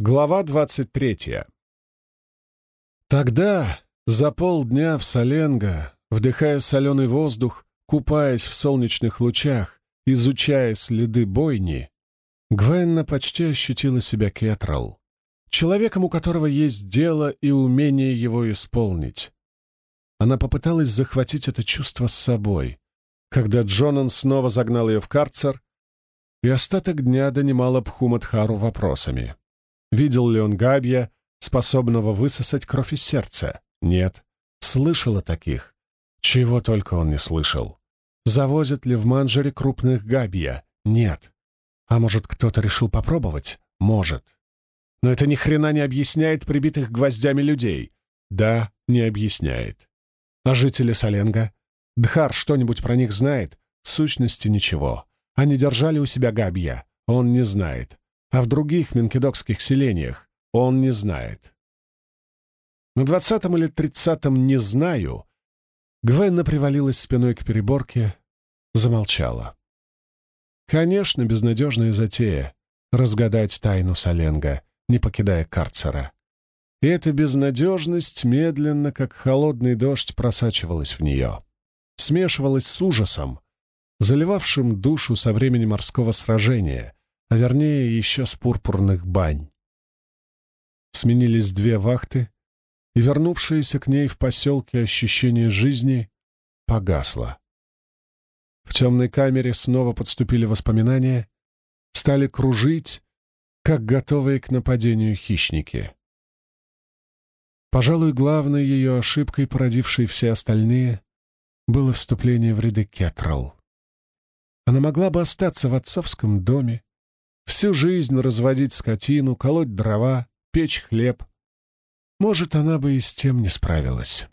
Глава 23. Тогда, за полдня в Соленго, вдыхая соленый воздух, купаясь в солнечных лучах, изучая следы бойни, Гвенна почти ощутила себя Кетрал, человеком, у которого есть дело и умение его исполнить. Она попыталась захватить это чувство с собой, когда Джонан снова загнал ее в карцер, и остаток дня донимала Пхумадхару вопросами. Видел ли он Габья, способного высосать кровь из сердца? Нет. Слышал о таких. Чего только он не слышал. Завозят ли в Манжере крупных Габья? Нет. А может, кто-то решил попробовать? Может. Но это ни хрена не объясняет прибитых гвоздями людей. Да, не объясняет. А жители Соленга? Дхар что-нибудь про них знает? В сущности, ничего. Они держали у себя Габья. Он не знает а в других менкедокских селениях он не знает. На двадцатом или тридцатом «не знаю» Гвенна привалилась спиной к переборке, замолчала. Конечно, безнадежная затея — разгадать тайну Соленга, не покидая карцера. И эта безнадежность медленно, как холодный дождь, просачивалась в нее, смешивалась с ужасом, заливавшим душу со времени морского сражения, а вернее еще с пурпурных бань. Сменились две вахты, и вернувшееся к ней в поселке ощущение жизни погасло. В темной камере снова подступили воспоминания, стали кружить, как готовые к нападению хищники. Пожалуй, главной ее ошибкой, породившей все остальные, было вступление в ряды Кетрал. Она могла бы остаться в отцовском доме, Всю жизнь разводить скотину, колоть дрова, печь хлеб. Может, она бы и с тем не справилась.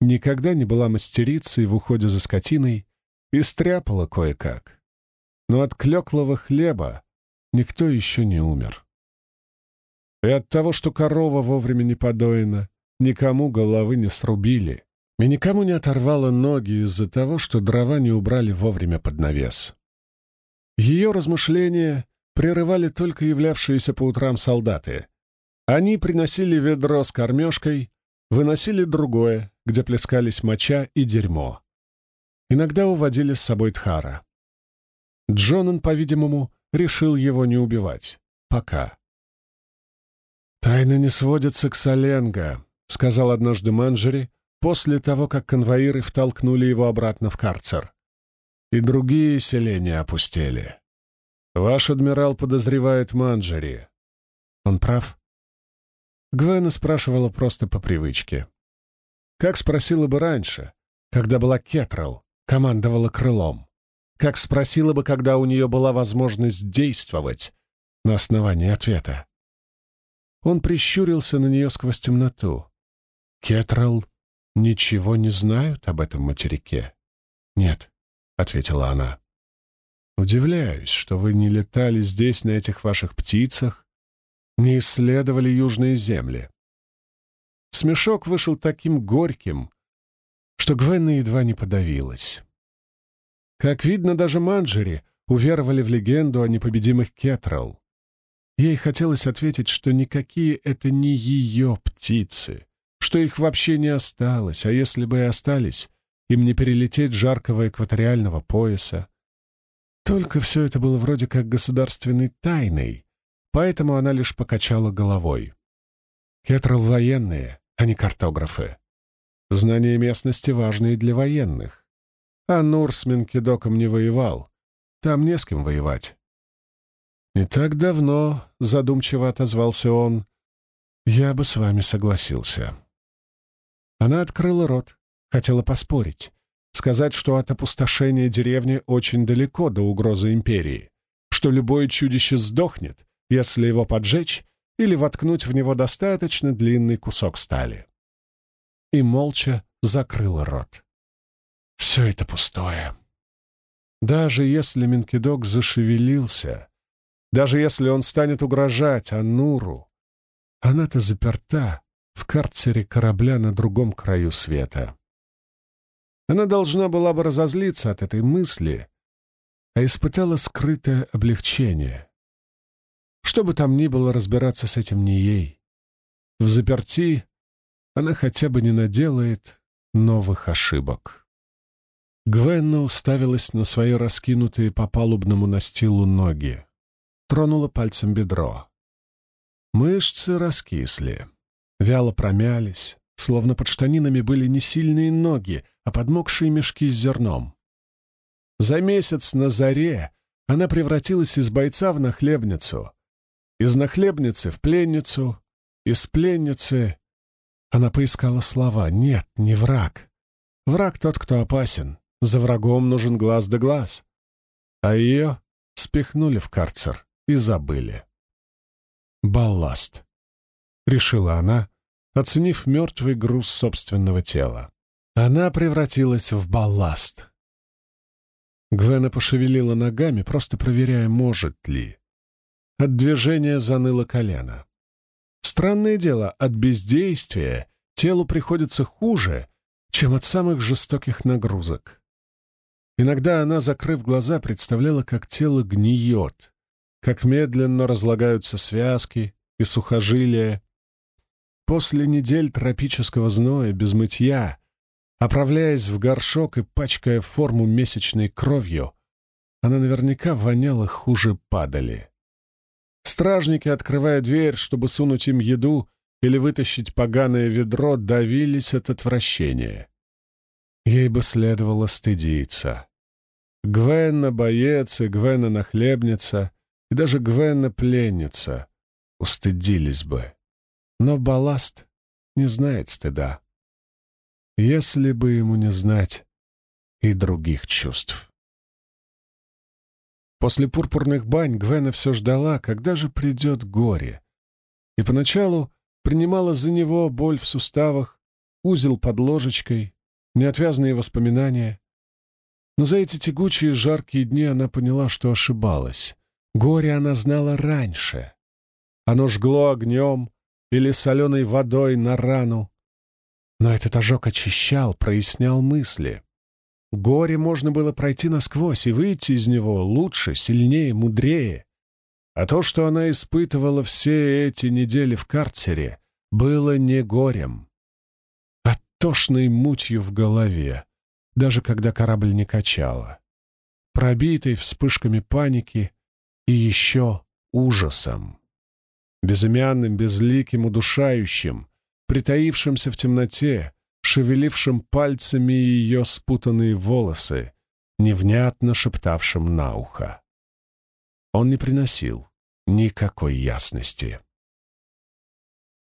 Никогда не была мастерицей в уходе за скотиной и стряпала кое-как. Но от клеклого хлеба никто еще не умер. И от того, что корова вовремя не подоена, никому головы не срубили, и никому не оторвало ноги из-за того, что дрова не убрали вовремя под навес. Ее размышления прерывали только являвшиеся по утрам солдаты. Они приносили ведро с кормежкой, выносили другое, где плескались моча и дерьмо. Иногда уводили с собой Тхара. Джонан, по-видимому, решил его не убивать. Пока. «Тайна не сводится к Соленго», — сказал однажды Манджери после того, как конвоиры втолкнули его обратно в карцер. «И другие селения опустели. Ваш адмирал подозревает Манджери. Он прав? Гвена спрашивала просто по привычке. Как спросила бы раньше, когда была Кетрал, командовала крылом. Как спросила бы, когда у нее была возможность действовать на основании ответа. Он прищурился на нее сквозь темноту. «Кетрал ничего не знают об этом материке?» «Нет», — ответила она. Удивляюсь, что вы не летали здесь на этих ваших птицах, не исследовали южные земли. Смешок вышел таким горьким, что Гвенна едва не подавилась. Как видно, даже Манджери уверовали в легенду о непобедимых Кетрал. Ей хотелось ответить, что никакие это не ее птицы, что их вообще не осталось, а если бы и остались, им не перелететь жаркого экваториального пояса, только все это было вроде как государственной тайной, поэтому она лишь покачала головой. Кетрал военные, а не картографы. Знания местности важны и для военных. А Нур с Менкидоком не воевал. Там не с кем воевать. «Не так давно», — задумчиво отозвался он, — «я бы с вами согласился». Она открыла рот, хотела поспорить, Сказать, что от опустошения деревни очень далеко до угрозы империи, что любое чудище сдохнет, если его поджечь или воткнуть в него достаточно длинный кусок стали. И молча закрыла рот. Все это пустое. Даже если Минкидок зашевелился, даже если он станет угрожать Ануру, она-то заперта в карцере корабля на другом краю света. Она должна была бы разозлиться от этой мысли, а испытала скрытое облегчение. Что бы там ни было, разбираться с этим не ей. В заперти она хотя бы не наделает новых ошибок. Гвенна уставилась на свои раскинутые по палубному настилу ноги. Тронула пальцем бедро. Мышцы раскисли, вяло промялись, словно под штанинами были не сильные ноги, а подмокшие мешки с зерном. За месяц на заре она превратилась из бойца в нахлебницу, из нахлебницы в пленницу, из пленницы... Она поискала слова. Нет, не враг. Враг тот, кто опасен. За врагом нужен глаз да глаз. А ее спихнули в карцер и забыли. «Балласт», — решила она, оценив мертвый груз собственного тела. Она превратилась в балласт. Гвена пошевелила ногами, просто проверяя, может ли. От движения заныло колено. Странное дело, от бездействия телу приходится хуже, чем от самых жестоких нагрузок. Иногда она, закрыв глаза, представляла, как тело гниет, как медленно разлагаются связки и сухожилия. После недель тропического зноя без мытья, оправляясь в горшок и пачкая форму месячной кровью, она наверняка воняла хуже падали. Стражники, открывая дверь, чтобы сунуть им еду или вытащить поганое ведро, давились от отвращения. Ей бы следовало стыдиться. Гвенна — боец, и Гвенна — нахлебница, и даже Гвенна — пленница. Устыдились бы. Но балласт не знает стыда. Если бы ему не знать и других чувств. После пурпурных бань Гвена все ждала, когда же придет горе. И поначалу принимала за него боль в суставах, узел под ложечкой, неотвязные воспоминания. Но за эти тягучие жаркие дни она поняла, что ошибалась. Горе она знала раньше. Оно жгло огнем или соленой водой на рану. Но этот ожог очищал, прояснял мысли. Горе можно было пройти насквозь и выйти из него лучше, сильнее, мудрее. А то, что она испытывала все эти недели в карцере, было не горем, а тошной мутью в голове, даже когда корабль не качало, пробитой вспышками паники и еще ужасом. Безымянным, безликим, удушающим, притаившимся в темноте, шевелившим пальцами ее спутанные волосы, невнятно шептавшим на ухо. Он не приносил никакой ясности.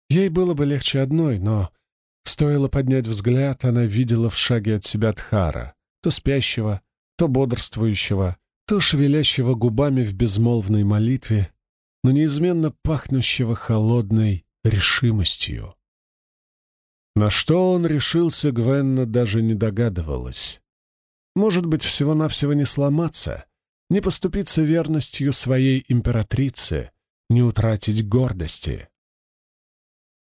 Ей было бы легче одной, но стоило поднять взгляд, она видела в шаге от себя Тхара, то спящего, то бодрствующего, то шевелящего губами в безмолвной молитве, но неизменно пахнущего холодной решимостью. На что он решился, Гвенна даже не догадывалась. Может быть, всего-навсего не сломаться, не поступиться верностью своей императрице, не утратить гордости.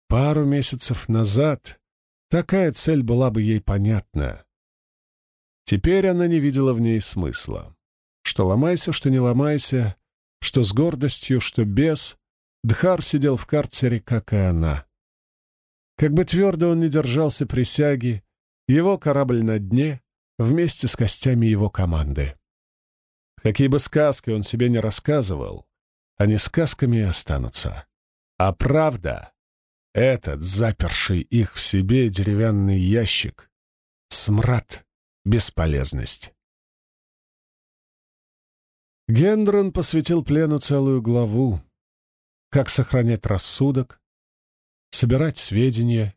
Пару месяцев назад такая цель была бы ей понятна. Теперь она не видела в ней смысла. Что ломайся, что не ломайся, что с гордостью, что без, Дхар сидел в карцере, как и она. Как бы твердо он не держался присяги, его корабль на дне вместе с костями его команды. Какие бы сказки он себе не рассказывал, они сказками и останутся. А правда — этот, заперший их в себе деревянный ящик, смрад, бесполезность. Гендрон посвятил плену целую главу. Как сохранять рассудок, собирать сведения,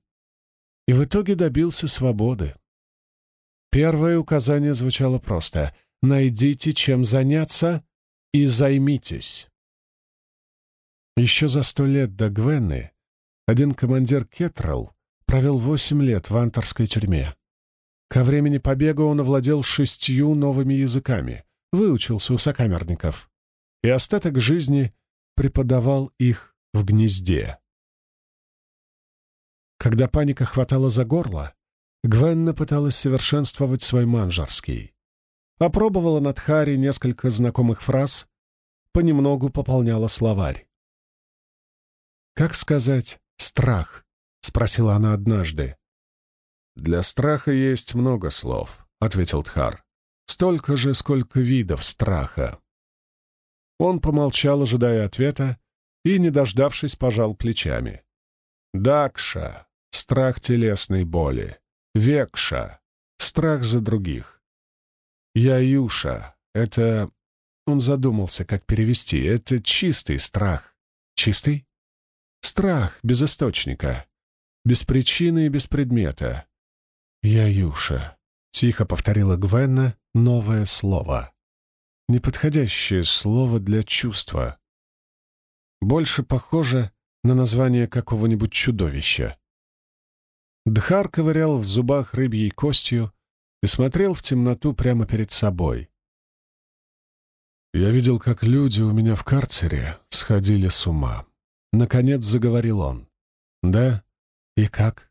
и в итоге добился свободы. Первое указание звучало просто — найдите чем заняться и займитесь. Еще за сто лет до Гвенны один командир Кетрелл провел восемь лет в анторской тюрьме. Ко времени побега он овладел шестью новыми языками, выучился у сокамерников и остаток жизни преподавал их в гнезде. Когда паника хватала за горло, Гвенна пыталась совершенствовать свой манжарский. Опробовала над Хари несколько знакомых фраз, понемногу пополняла словарь. «Как сказать «страх»?» — спросила она однажды. «Для страха есть много слов», — ответил Тхар. «Столько же, сколько видов страха». Он помолчал, ожидая ответа, и, не дождавшись, пожал плечами. «Дакша — страх телесной боли. Векша — страх за других. Яюша — это...» Он задумался, как перевести. «Это чистый страх». «Чистый?» «Страх без источника, без причины и без предмета. «Яюша», — тихо повторила Гвенна новое слово. Неподходящее слово для чувства. Больше похоже на название какого-нибудь чудовища. Дхар ковырял в зубах рыбьей костью и смотрел в темноту прямо перед собой. «Я видел, как люди у меня в карцере сходили с ума». Наконец заговорил он. «Да? И как?»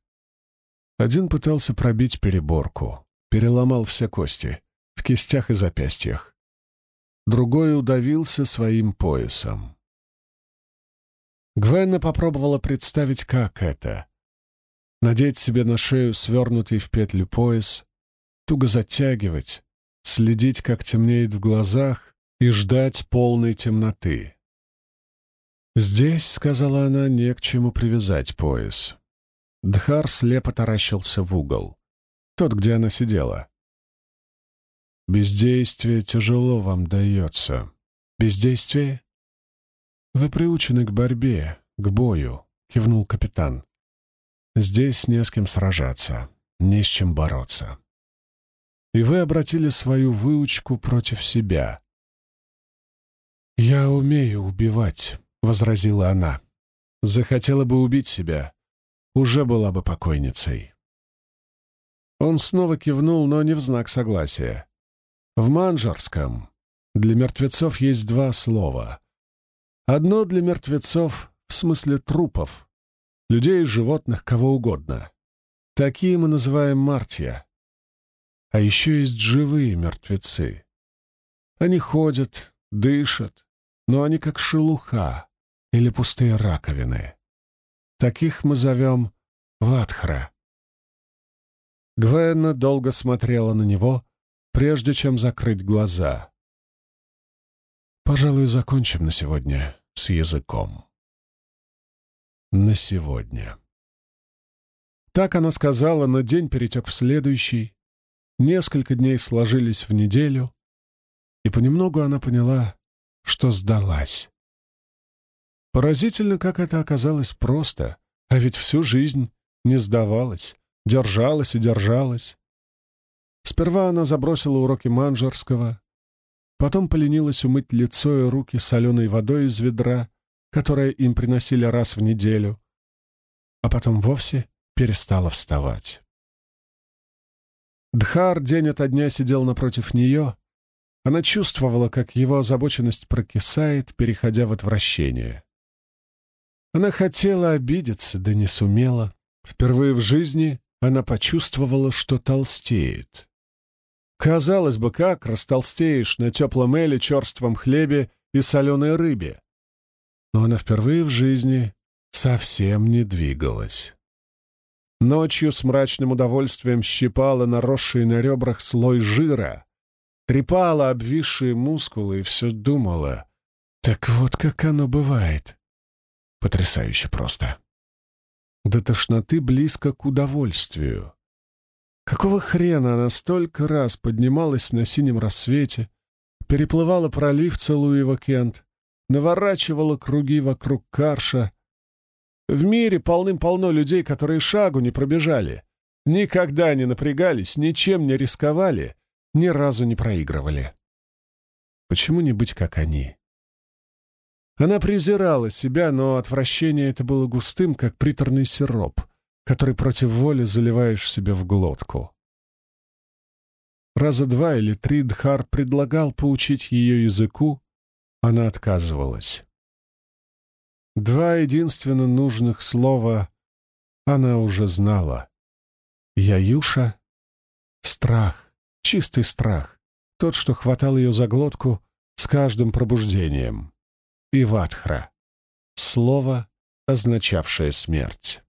Один пытался пробить переборку, переломал все кости в кистях и запястьях. Другой удавился своим поясом. Гвенна попробовала представить, как это — надеть себе на шею свернутый в петлю пояс, туго затягивать, следить, как темнеет в глазах, и ждать полной темноты. «Здесь, — сказала она, — не к чему привязать пояс. Дхар слепо таращился в угол. Тот, где она сидела. «Бездействие тяжело вам дается. Бездействие?» «Вы приучены к борьбе, к бою», — кивнул капитан. «Здесь не с кем сражаться, не с чем бороться. И вы обратили свою выучку против себя». «Я умею убивать», — возразила она. «Захотела бы убить себя, уже была бы покойницей. Он снова кивнул, но не в знак согласия. В манжарском для мертвецов есть два слова. Одно для мертвецов в смысле трупов, людей, животных, кого угодно. Такие мы называем мартия. А еще есть живые мертвецы. Они ходят, дышат, но они как шелуха или пустые раковины. Таких мы зовем Ватхра. Гвенна долго смотрела на него, прежде чем закрыть глаза. «Пожалуй, закончим на сегодня с языком». «На сегодня». Так она сказала, но день перетек в следующий. Несколько дней сложились в неделю, и понемногу она поняла, что сдалась. Поразительно, как это оказалось просто, а ведь всю жизнь не сдавалась, держалась и держалась. Сперва она забросила уроки манжерского, потом поленилась умыть лицо и руки соленой водой из ведра, которое им приносили раз в неделю, а потом вовсе перестала вставать. Дхар день ото дня сидел напротив нее. Она чувствовала, как его озабоченность прокисает, переходя в отвращение. Она хотела обидеться, да не сумела. Впервые в жизни она почувствовала, что толстеет. Казалось бы, как растолстеешь на теплом эле, черством хлебе и соленой рыбе. Но она впервые в жизни совсем не двигалась. Ночью с мрачным удовольствием щипала наросший на ребрах слой жира, трепала обвисшие мускулы и все думала. Так вот как оно бывает. Потрясающе просто. До тошноты близко к удовольствию. Какого хрена она столько раз поднималась на синем рассвете, переплывала пролив Целуева Кент, наворачивала круги вокруг Карша. В мире полным-полно людей, которые шагу не пробежали, никогда не напрягались, ничем не рисковали, ни разу не проигрывали. Почему не быть как они? Она презирала себя, но отвращение это было густым, как приторный сироп, который против воли заливаешь себе в глотку. Раза два или три Дхар предлагал поучить ее языку, она отказывалась. Два единственно нужных слова она уже знала. Яюша — страх, чистый страх, тот, что хватал ее за глотку с каждым пробуждением и Ватхра. Слово, означавшее смерть.